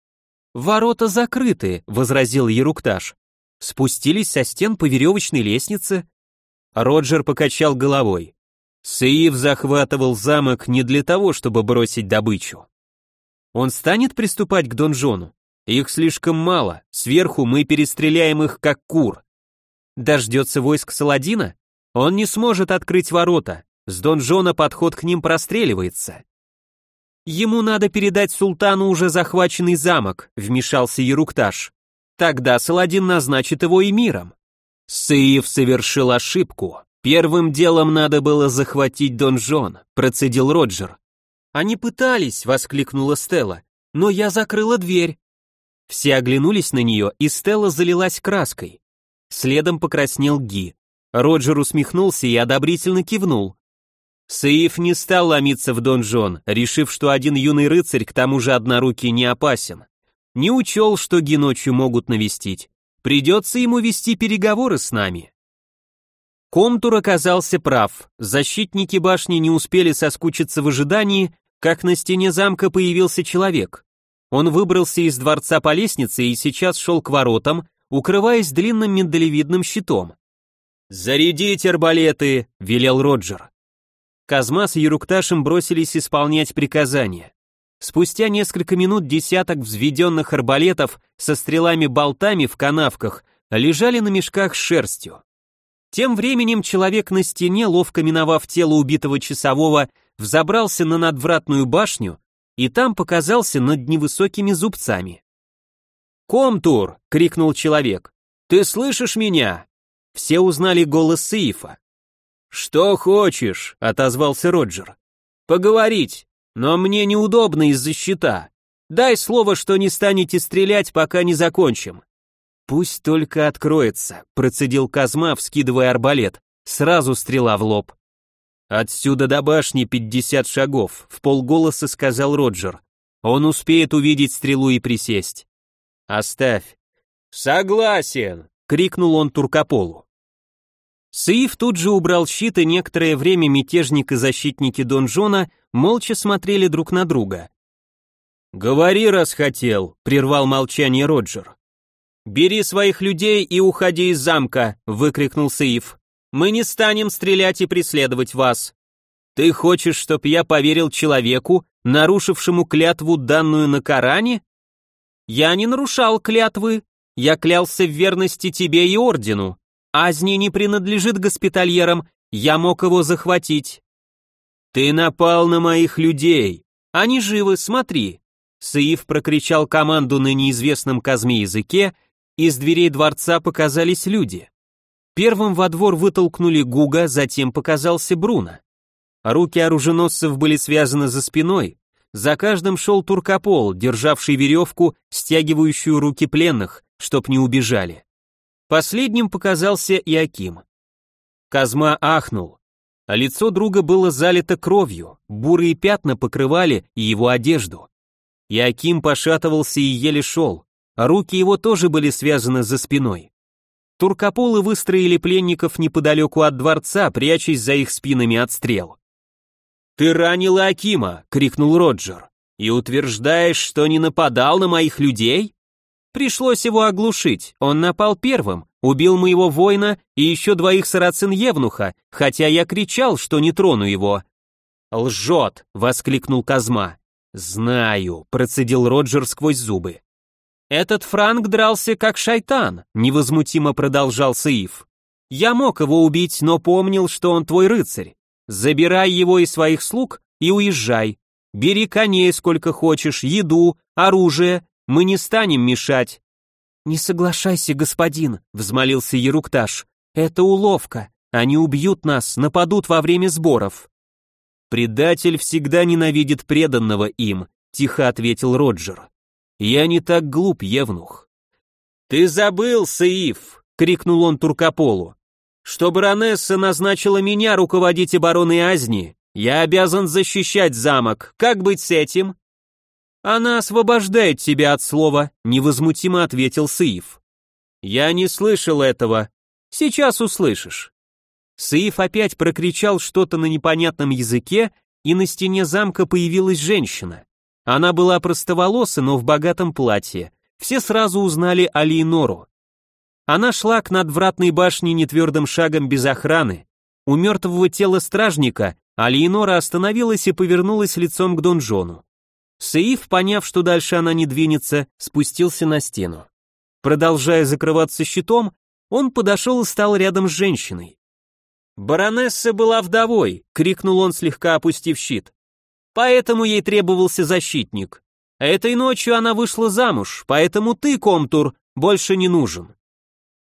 Ворота закрыты, возразил Ерукташ. Спустились со стен по веревочной лестнице. Роджер покачал головой. Саив захватывал замок не для того, чтобы бросить добычу. Он станет приступать к донжону? Их слишком мало, сверху мы перестреляем их как кур. Дождется войск Саладина? Он не сможет открыть ворота, с донжона подход к ним простреливается. Ему надо передать султану уже захваченный замок, вмешался Ерукташ. Тогда Саладин назначит его эмиром. Сыев совершил ошибку. Первым делом надо было захватить донжон, процедил Роджер. Они пытались, воскликнула Стелла, но я закрыла дверь. Все оглянулись на нее, и Стелла залилась краской. Следом покраснел Ги. Роджер усмехнулся и одобрительно кивнул. Саиф не стал ломиться в донжон, решив, что один юный рыцарь, к тому же однорукий, не опасен. Не учел, что ги ночью могут навестить. Придется ему вести переговоры с нами. Комтур оказался прав. Защитники башни не успели соскучиться в ожидании, как на стене замка появился человек. Он выбрался из дворца по лестнице и сейчас шел к воротам, укрываясь длинным миндалевидным щитом. «Зарядить арбалеты!» — велел Роджер. Казма с Ерукташем бросились исполнять приказания. Спустя несколько минут десяток взведенных арбалетов со стрелами-болтами в канавках лежали на мешках с шерстью. Тем временем человек на стене, ловко миновав тело убитого часового, взобрался на надвратную башню и там показался над невысокими зубцами. «Комтур!» — крикнул человек. «Ты слышишь меня?» Все узнали голос Саифа. «Что хочешь?» — отозвался Роджер. «Поговорить, но мне неудобно из-за щита. Дай слово, что не станете стрелять, пока не закончим». «Пусть только откроется», — процедил Казма, вскидывая арбалет. Сразу стрела в лоб. «Отсюда до башни пятьдесят шагов», — в полголоса сказал Роджер. «Он успеет увидеть стрелу и присесть». «Оставь». «Согласен», — крикнул он Туркополу. Саиф тут же убрал щит, и некоторое время мятежник и защитники донжона молча смотрели друг на друга. «Говори, раз хотел», — прервал молчание Роджер. «Бери своих людей и уходи из замка», — выкрикнул Саиф. «Мы не станем стрелять и преследовать вас. Ты хочешь, чтоб я поверил человеку, нарушившему клятву, данную на Коране? Я не нарушал клятвы, я клялся в верности тебе и ордену. Азни не принадлежит госпитальерам, я мог его захватить. Ты напал на моих людей. Они живы, смотри. Саиф прокричал команду на неизвестном казме языке, из дверей дворца показались люди. Первым во двор вытолкнули Гуга, затем показался Бруно. Руки оруженосцев были связаны за спиной, за каждым шел туркопол, державший веревку, стягивающую руки пленных, чтоб не убежали. Последним показался Иаким. Казма ахнул, а лицо друга было залито кровью, бурые пятна покрывали и его одежду. Иаким пошатывался и еле шел, а руки его тоже были связаны за спиной. Туркополы выстроили пленников неподалеку от дворца, прячась за их спинами от стрел. «Ты ранил Акима!» — крикнул Роджер. «И утверждаешь, что не нападал на моих людей?» Пришлось его оглушить, он напал первым, убил моего воина и еще двоих сарацин-евнуха, хотя я кричал, что не трону его. «Лжет!» — воскликнул Казма. «Знаю», — процедил Роджер сквозь зубы. «Этот Франк дрался как шайтан», — невозмутимо продолжал Саиф. «Я мог его убить, но помнил, что он твой рыцарь. Забирай его и своих слуг и уезжай. Бери коней сколько хочешь, еду, оружие, мы не станем мешать». «Не соглашайся, господин», — взмолился Ерукташ. «Это уловка. Они убьют нас, нападут во время сборов». «Предатель всегда ненавидит преданного им», — тихо ответил Роджер. «Я не так глуп, Евнух». «Ты забыл, Саиф!» — крикнул он Туркополу. «Что баронесса назначила меня руководить обороной Азни, я обязан защищать замок. Как быть с этим?» «Она освобождает тебя от слова», — невозмутимо ответил Саиф. «Я не слышал этого. Сейчас услышишь». Саиф опять прокричал что-то на непонятном языке, и на стене замка появилась женщина. Она была простоволоса, но в богатом платье. Все сразу узнали Алиенору. Она шла к надвратной башне нетвердым шагом без охраны. У мертвого тела стражника Алиенора остановилась и повернулась лицом к донжону. Саиф, поняв, что дальше она не двинется, спустился на стену. Продолжая закрываться щитом, он подошел и стал рядом с женщиной. «Баронесса была вдовой!» — крикнул он, слегка опустив щит. «Поэтому ей требовался защитник. Этой ночью она вышла замуж, поэтому ты, Комтур, больше не нужен».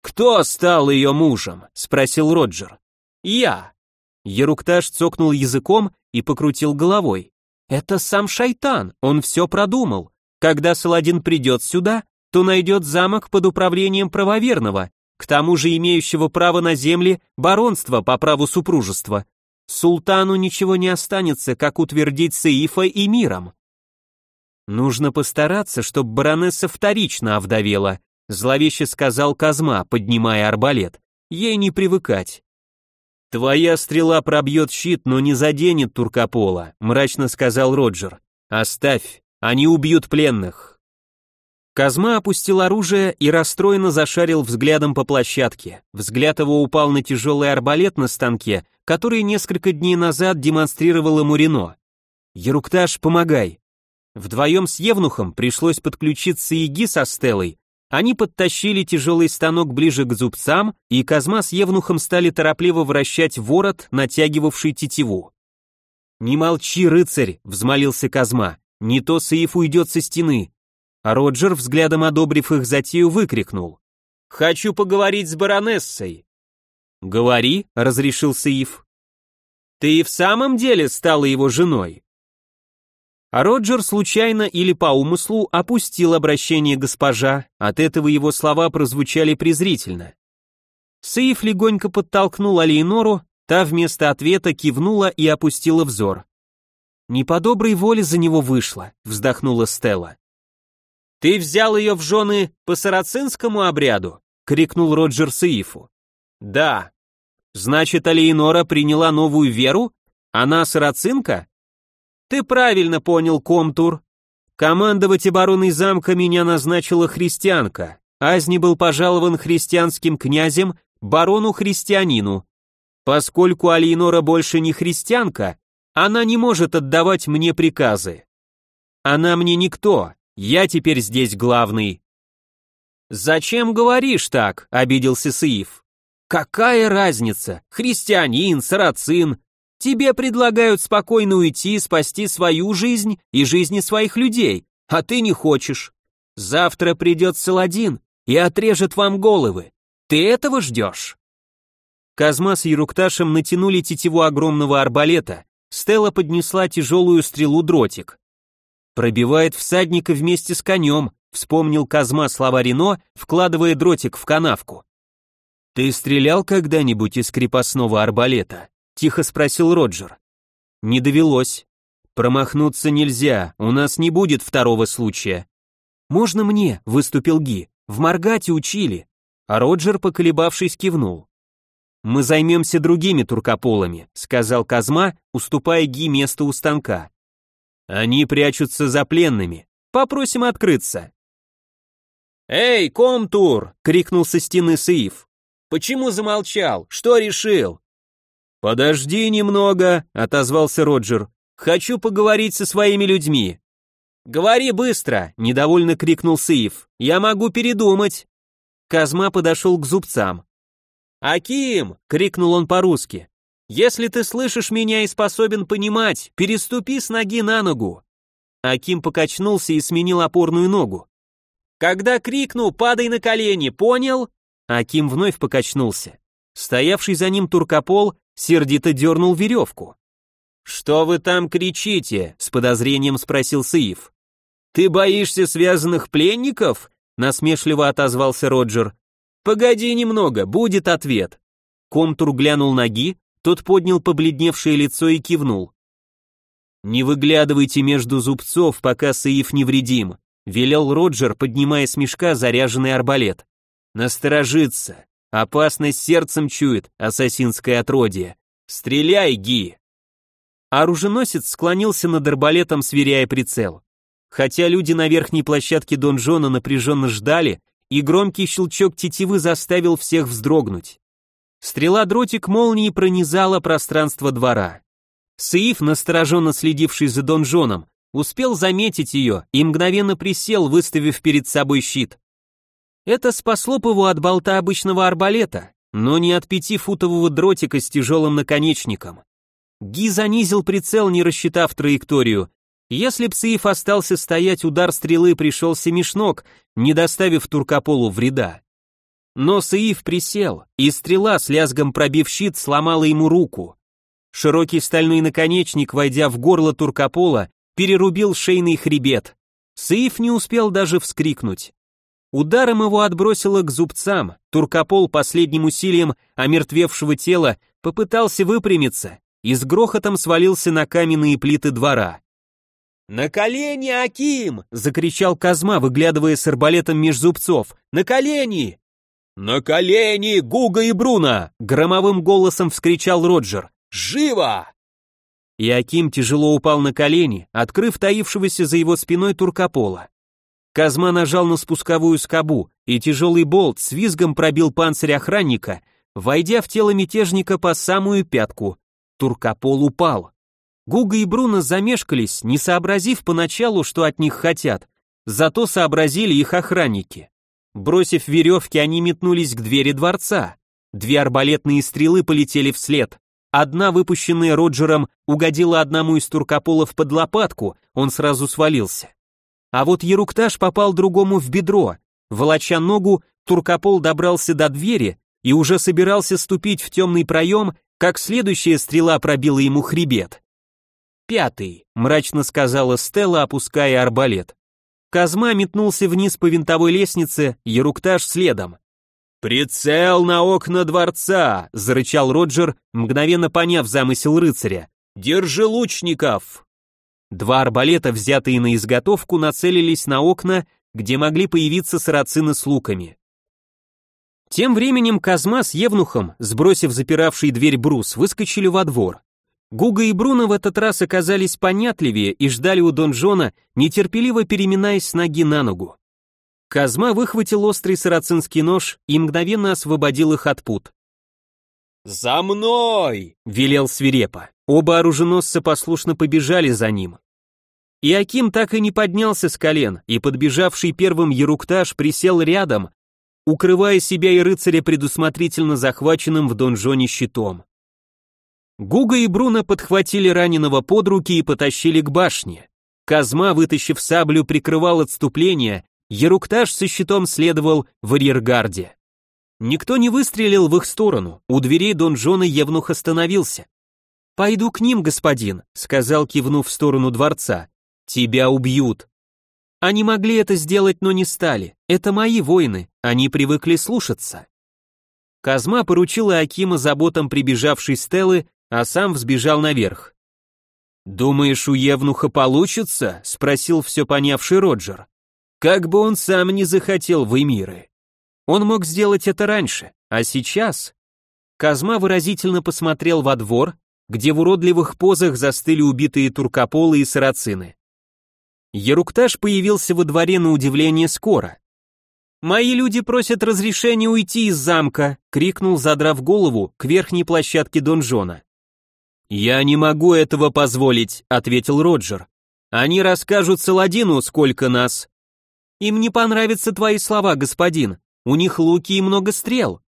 «Кто стал ее мужем?» — спросил Роджер. «Я». Ерукташ цокнул языком и покрутил головой. Это сам шайтан, он все продумал. Когда Саладин придет сюда, то найдет замок под управлением правоверного, к тому же имеющего право на земли баронства по праву супружества. Султану ничего не останется, как утвердить Саифа и миром. Нужно постараться, чтобы баронесса вторично овдовела, зловеще сказал Казма, поднимая арбалет. Ей не привыкать. Твоя стрела пробьет щит, но не заденет Туркопола, мрачно сказал Роджер. Оставь, они убьют пленных. Казма опустил оружие и расстроенно зашарил взглядом по площадке. Взгляд его упал на тяжелый арбалет на станке, который несколько дней назад демонстрировал ему Рено. «Ерукташ, помогай!» Вдвоем с Евнухом пришлось подключиться Иги со Стеллой. Они подтащили тяжелый станок ближе к зубцам, и Казма с Евнухом стали торопливо вращать ворот, натягивавший тетиву. «Не молчи, рыцарь!» — взмолился Казма. «Не то Саиф уйдет со стены!» А Роджер, взглядом одобрив их затею, выкрикнул. «Хочу поговорить с баронессой!» «Говори», — разрешил Саиф. «Ты и в самом деле стала его женой?» А Роджер случайно или по умыслу опустил обращение госпожа, от этого его слова прозвучали презрительно. Саиф легонько подтолкнул Алиенору, та вместо ответа кивнула и опустила взор. «Не по доброй воле за него вышла», — вздохнула Стелла. «Ты взял ее в жены по сарацинскому обряду?» — крикнул Роджер Саифу. «Да». «Значит, Алиенора приняла новую веру? Она сарацинка?» Ты правильно понял, Комтур. Командовать обороной замка меня назначила христианка. Азни был пожалован христианским князем, барону-христианину. Поскольку Алиенора больше не христианка, она не может отдавать мне приказы. Она мне никто, я теперь здесь главный. Зачем говоришь так? обиделся Саиф. Какая разница? Христианин, сарацин, Тебе предлагают спокойно уйти, спасти свою жизнь и жизни своих людей, а ты не хочешь. Завтра придет Саладин и отрежет вам головы. Ты этого ждешь?» Казма с Ерукташем натянули тетиву огромного арбалета. Стелла поднесла тяжелую стрелу дротик. «Пробивает всадника вместе с конем», вспомнил Казма слова Рено, вкладывая дротик в канавку. «Ты стрелял когда-нибудь из крепостного арбалета?» Тихо спросил Роджер. Не довелось. Промахнуться нельзя, у нас не будет второго случая. Можно мне, выступил Ги. В Маргате учили. А Роджер, поколебавшись, кивнул. Мы займемся другими туркополами, сказал Казма, уступая Ги место у станка. Они прячутся за пленными. Попросим открыться. «Эй, Комтур!» — крикнул со стены Саиф. «Почему замолчал? Что решил?» «Подожди немного», — отозвался Роджер. «Хочу поговорить со своими людьми». «Говори быстро», — недовольно крикнул Саиф. «Я могу передумать». Казма подошел к зубцам. «Аким!» — крикнул он по-русски. «Если ты слышишь меня и способен понимать, переступи с ноги на ногу». Аким покачнулся и сменил опорную ногу. «Когда крикну, падай на колени, понял?» Аким вновь покачнулся. Стоявший за ним туркопол сердито дернул веревку. «Что вы там кричите?» — с подозрением спросил Саиф. «Ты боишься связанных пленников?» — насмешливо отозвался Роджер. «Погоди немного, будет ответ». Комтур глянул ноги, тот поднял побледневшее лицо и кивнул. «Не выглядывайте между зубцов, пока Саиф невредим», — велел Роджер, поднимая с мешка заряженный арбалет. «Насторожиться, Опасность сердцем чует ассасинское отродье. Стреляй, Ги!» Оруженосец склонился над арбалетом, сверяя прицел. Хотя люди на верхней площадке донжона напряженно ждали, и громкий щелчок тетивы заставил всех вздрогнуть. Стрела-дротик молнии пронизала пространство двора. Саиф, настороженно следивший за донжоном, успел заметить ее и мгновенно присел, выставив перед собой щит. Это спасло его от болта обычного арбалета, но не от пятифутового дротика с тяжелым наконечником. Ги занизил прицел, не рассчитав траекторию. Если Псиев остался стоять, удар стрелы пришелся мешнок, не доставив Туркополу вреда. Но Саиф присел, и стрела, с лязгом пробив щит, сломала ему руку. Широкий стальной наконечник, войдя в горло Туркопола, перерубил шейный хребет. Саиф не успел даже вскрикнуть. Ударом его отбросило к зубцам, туркопол последним усилием омертвевшего тела попытался выпрямиться, и с грохотом свалился на каменные плиты двора. «На колени, Аким!» — закричал Казма, выглядывая с арбалетом меж зубцов. «На колени!» «На колени, Гуга и Бруно!» — громовым голосом вскричал Роджер. «Живо!» Аким тяжело упал на колени, открыв таившегося за его спиной туркопола. Казма нажал на спусковую скобу, и тяжелый болт с визгом пробил панцирь охранника, войдя в тело мятежника по самую пятку. Туркопол упал. Гуга и Бруно замешкались, не сообразив поначалу, что от них хотят, зато сообразили их охранники. Бросив веревки, они метнулись к двери дворца. Две арбалетные стрелы полетели вслед. Одна, выпущенная Роджером, угодила одному из туркополов под лопатку, он сразу свалился. А вот Ерукташ попал другому в бедро. Волоча ногу, туркопол добрался до двери и уже собирался ступить в темный проем, как следующая стрела пробила ему хребет. «Пятый», — мрачно сказала Стелла, опуская арбалет. Казма метнулся вниз по винтовой лестнице, Еруктаж следом. «Прицел на окна дворца!» — зарычал Роджер, мгновенно поняв замысел рыцаря. «Держи лучников!» Два арбалета, взятые на изготовку, нацелились на окна, где могли появиться сарацины с луками. Тем временем Казма с Евнухом, сбросив запиравший дверь брус, выскочили во двор. Гуга и Бруно в этот раз оказались понятливее и ждали у донжона, нетерпеливо переминаясь с ноги на ногу. Казма выхватил острый сарацинский нож и мгновенно освободил их от пут. «За мной!» — велел свирепо. Оба оруженосца послушно побежали за ним. И Аким так и не поднялся с колен, и подбежавший первым Еруктаж присел рядом, укрывая себя и рыцаря предусмотрительно захваченным в донжоне щитом. Гуга и Бруно подхватили раненого под руки и потащили к башне. Казма, вытащив саблю, прикрывал отступление, Еруктаж со щитом следовал в арьергарде. Никто не выстрелил в их сторону, у дверей донжона Евнух остановился. «Пойду к ним, господин», — сказал, кивнув в сторону дворца. «Тебя убьют». Они могли это сделать, но не стали. Это мои воины, они привыкли слушаться. Казма поручила Акима заботам прибежавшей Стеллы а сам взбежал наверх. «Думаешь, у Евнуха получится?» — спросил все понявший Роджер. «Как бы он сам не захотел в Эмиры. Он мог сделать это раньше, а сейчас...» Казма выразительно посмотрел во двор, где в уродливых позах застыли убитые туркополы и сарацины. Ерукташ появился во дворе на удивление скоро. «Мои люди просят разрешения уйти из замка!» — крикнул, задрав голову к верхней площадке донжона. «Я не могу этого позволить», — ответил Роджер. «Они расскажут Саладину, сколько нас». «Им не понравятся твои слова, господин. У них луки и много стрел».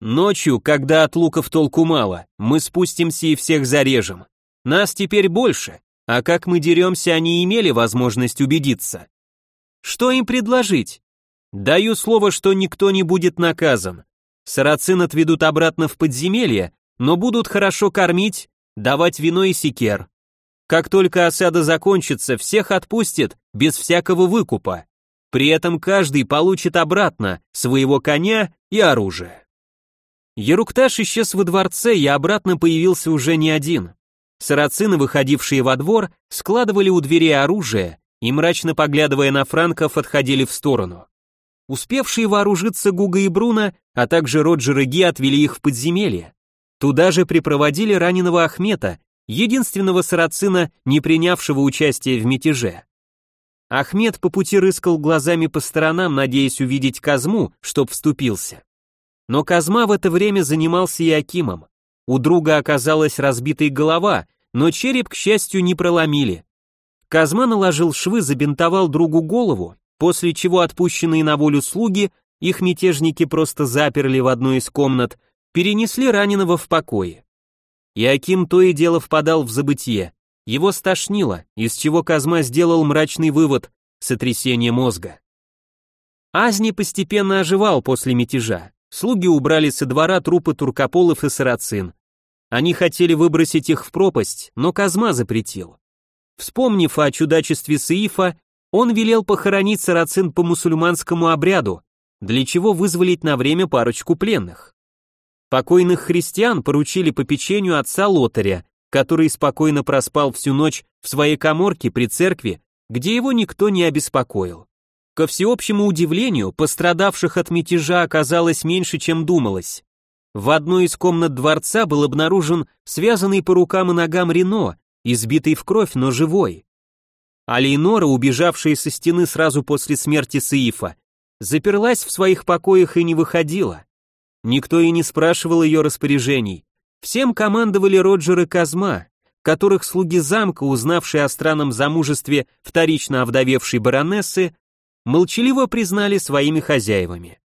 «Ночью, когда от луков толку мало, мы спустимся и всех зарежем. Нас теперь больше, а как мы деремся, они имели возможность убедиться». «Что им предложить?» «Даю слово, что никто не будет наказан. Сарацин отведут обратно в подземелье, но будут хорошо кормить, давать вино и секер. Как только осада закончится, всех отпустят без всякого выкупа. При этом каждый получит обратно своего коня и оружие. Ерукташ исчез во дворце и обратно появился уже не один. Сарацины, выходившие во двор, складывали у двери оружие и, мрачно поглядывая на франков, отходили в сторону. Успевшие вооружиться Гуга и Бруно, а также Роджер и Ги отвели их в подземелье. Туда же припроводили раненого Ахмета, единственного сарацина, не принявшего участия в мятеже. Ахмед по пути рыскал глазами по сторонам, надеясь увидеть Казму, чтоб вступился. Но Казма в это время занимался и Акимом. У друга оказалась разбитая голова, но череп, к счастью, не проломили. Казма наложил швы, забинтовал другу голову, после чего отпущенные на волю слуги, их мятежники просто заперли в одной из комнат, перенесли раненого в покое. Иаким то и дело впадал в забытье. Его стошнило, из чего Казма сделал мрачный вывод – сотрясение мозга. Азни постепенно оживал после мятежа. Слуги убрали со двора трупы туркополов и сарацин. Они хотели выбросить их в пропасть, но Казма запретил. Вспомнив о чудачестве Саифа, он велел похоронить сарацин по мусульманскому обряду, для чего вызволить на время парочку пленных. Покойных христиан поручили по печенью отца Лотаря, который спокойно проспал всю ночь в своей коморке при церкви, где его никто не обеспокоил. Ко всеобщему удивлению, пострадавших от мятежа оказалось меньше, чем думалось. В одной из комнат дворца был обнаружен связанный по рукам и ногам Рено, избитый в кровь, но живой. А Лейнора, убежавшая со стены сразу после смерти Саифа, заперлась в своих покоях и не выходила. Никто и не спрашивал ее распоряжений. Всем командовали Роджер и Казма, которых слуги замка, узнавшие о странном замужестве вторично овдовевшей баронессы, молчаливо признали своими хозяевами.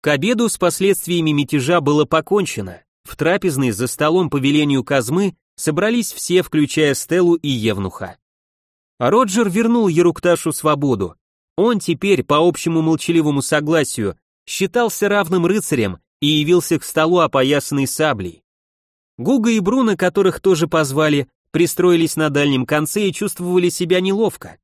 К обеду с последствиями мятежа было покончено. В трапезной за столом по велению Казмы собрались все, включая Стеллу и Евнуха. А Роджер вернул Ерукташу свободу. Он теперь, по общему молчаливому согласию, считался равным рыцарем и явился к столу опоясанный саблей. Гуга и Бруно, которых тоже позвали, пристроились на дальнем конце и чувствовали себя неловко.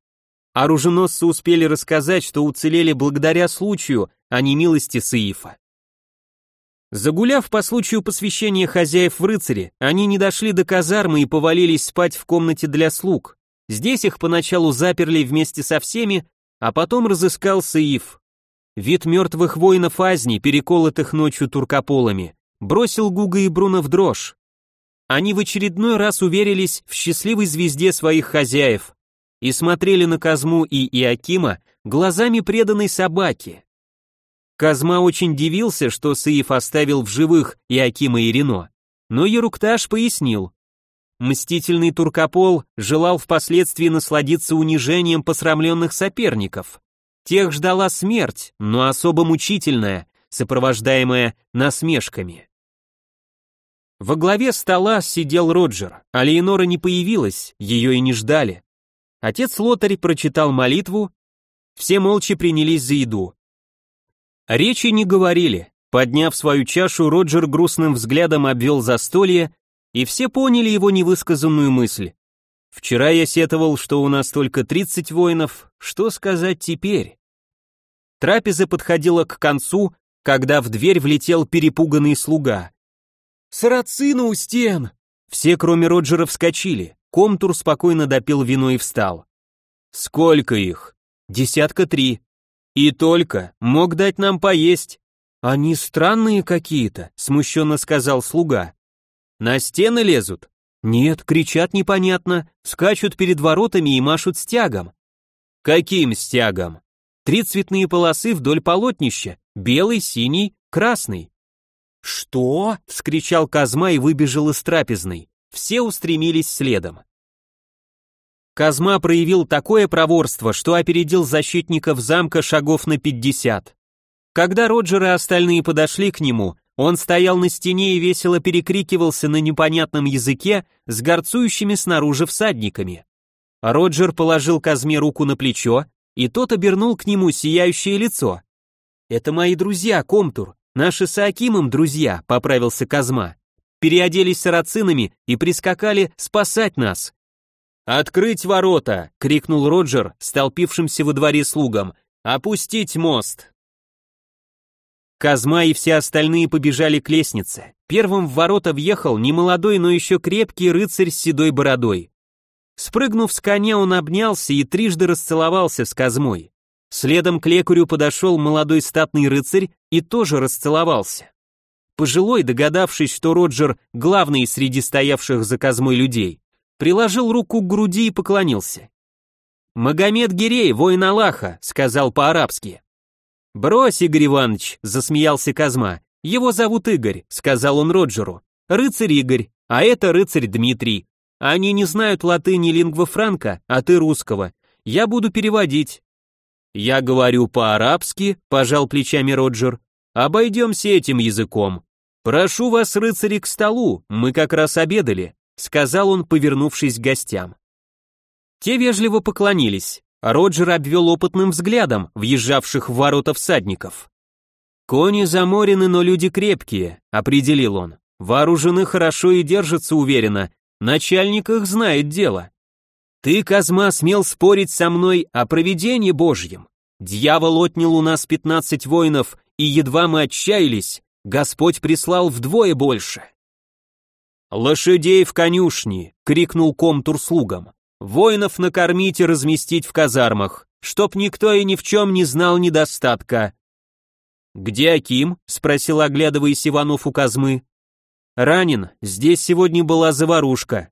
Оруженосцы успели рассказать, что уцелели благодаря случаю, а не милости Саифа. Загуляв по случаю посвящения хозяев в рыцаре, они не дошли до казармы и повалились спать в комнате для слуг. Здесь их поначалу заперли вместе со всеми, а потом разыскал Саиф. Вид мертвых воинов Азни, переколотых ночью туркополами, бросил Гуга и Бруно в дрожь. Они в очередной раз уверились в счастливой звезде своих хозяев и смотрели на Казму и Иакима глазами преданной собаки. Казма очень дивился, что Саиф оставил в живых Иакима и Рено, но Ерукташ пояснил, Мстительный Туркопол желал впоследствии насладиться унижением посрамленных соперников. Тех ждала смерть, но особо мучительная, сопровождаемая насмешками. Во главе стола сидел Роджер, а Леонора не появилась, ее и не ждали. Отец Лотарь прочитал молитву, все молча принялись за еду. Речи не говорили. Подняв свою чашу, Роджер грустным взглядом обвел застолье и все поняли его невысказанную мысль. Вчера я сетовал, что у нас только 30 воинов, что сказать теперь? Трапеза подходила к концу, когда в дверь влетел перепуганный слуга. «Сарацины у стен!» Все, кроме Роджера, вскочили. Комтур спокойно допил вино и встал. «Сколько их?» «Десятка три». «И только, мог дать нам поесть». «Они странные какие-то», — смущенно сказал слуга. На стены лезут? Нет, кричат непонятно, скачут перед воротами и машут стягом. Каким стягом? Три цветные полосы вдоль полотнища, белый, синий, красный. «Что?» — вскричал Казма и выбежал из трапезной. Все устремились следом. Казма проявил такое проворство, что опередил защитников замка шагов на пятьдесят. Когда Роджер и остальные подошли к нему, он стоял на стене и весело перекрикивался на непонятном языке с горцующими снаружи всадниками. Роджер положил Казме руку на плечо, и тот обернул к нему сияющее лицо. «Это мои друзья, Комтур, наши с Акимом друзья», — поправился Казма. «Переоделись сарацинами и прискакали спасать нас». «Открыть ворота!» — крикнул Роджер, столпившимся во дворе слугам. «Опустить мост!» Казма и все остальные побежали к лестнице. Первым в ворота въехал немолодой, но еще крепкий рыцарь с седой бородой. Спрыгнув с коня, он обнялся и трижды расцеловался с Казмой. Следом к лекарю подошел молодой статный рыцарь и тоже расцеловался. Пожилой, догадавшись, что Роджер главный среди стоявших за Казмой людей, приложил руку к груди и поклонился. «Магомед Гирей, воин Аллаха», — сказал по-арабски. «Брось, Игорь Иванович», — засмеялся Казма. «Его зовут Игорь», — сказал он Роджеру. «Рыцарь Игорь, а это рыцарь Дмитрий. Они не знают латыни лингва франка, а ты русского. Я буду переводить». «Я говорю по-арабски», — пожал плечами Роджер. «Обойдемся этим языком. Прошу вас, рыцари, к столу, мы как раз обедали», — сказал он, повернувшись к гостям. Те вежливо поклонились. Роджер обвел опытным взглядом въезжавших в ворота всадников. «Кони заморены, но люди крепкие», — определил он. «Вооружены хорошо и держатся уверенно. Начальник их знает дело. Ты, Казма, смел спорить со мной о провидении Божьем. Дьявол отнял у нас пятнадцать воинов, и едва мы отчаялись, Господь прислал вдвое больше». «Лошадей в конюшни!» — крикнул комтур слугам. «Воинов накормить и разместить в казармах, чтоб никто и ни в чем не знал недостатка». «Где Аким?» — спросил, оглядываясь Иванов у Казмы. «Ранен, здесь сегодня была заварушка».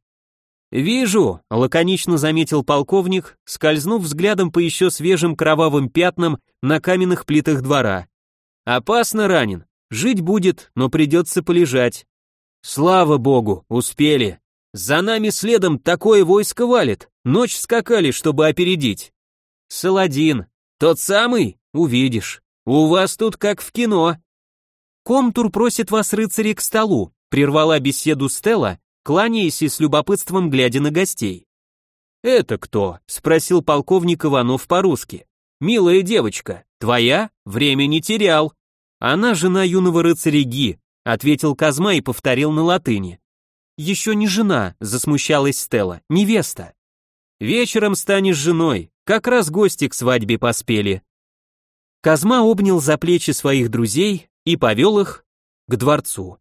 «Вижу», — лаконично заметил полковник, скользнув взглядом по еще свежим кровавым пятнам на каменных плитах двора. «Опасно ранен, жить будет, но придется полежать». Слава богу, успели. За нами следом такое войско валит. Ночь скакали, чтобы опередить. Саладин, тот самый? Увидишь. У вас тут как в кино. Комтур просит вас, рыцари, к столу, прервала беседу Стелла, кланяясь и с любопытством глядя на гостей. «Это кто?» — спросил полковник Иванов по-русски. «Милая девочка, твоя? Время не терял. Она жена юного рыцаря Ги, ответил Казма и повторил на латыни. Еще не жена, засмущалась Стелла, невеста. Вечером станешь женой, как раз гости к свадьбе поспели. Казма обнял за плечи своих друзей и повел их к дворцу.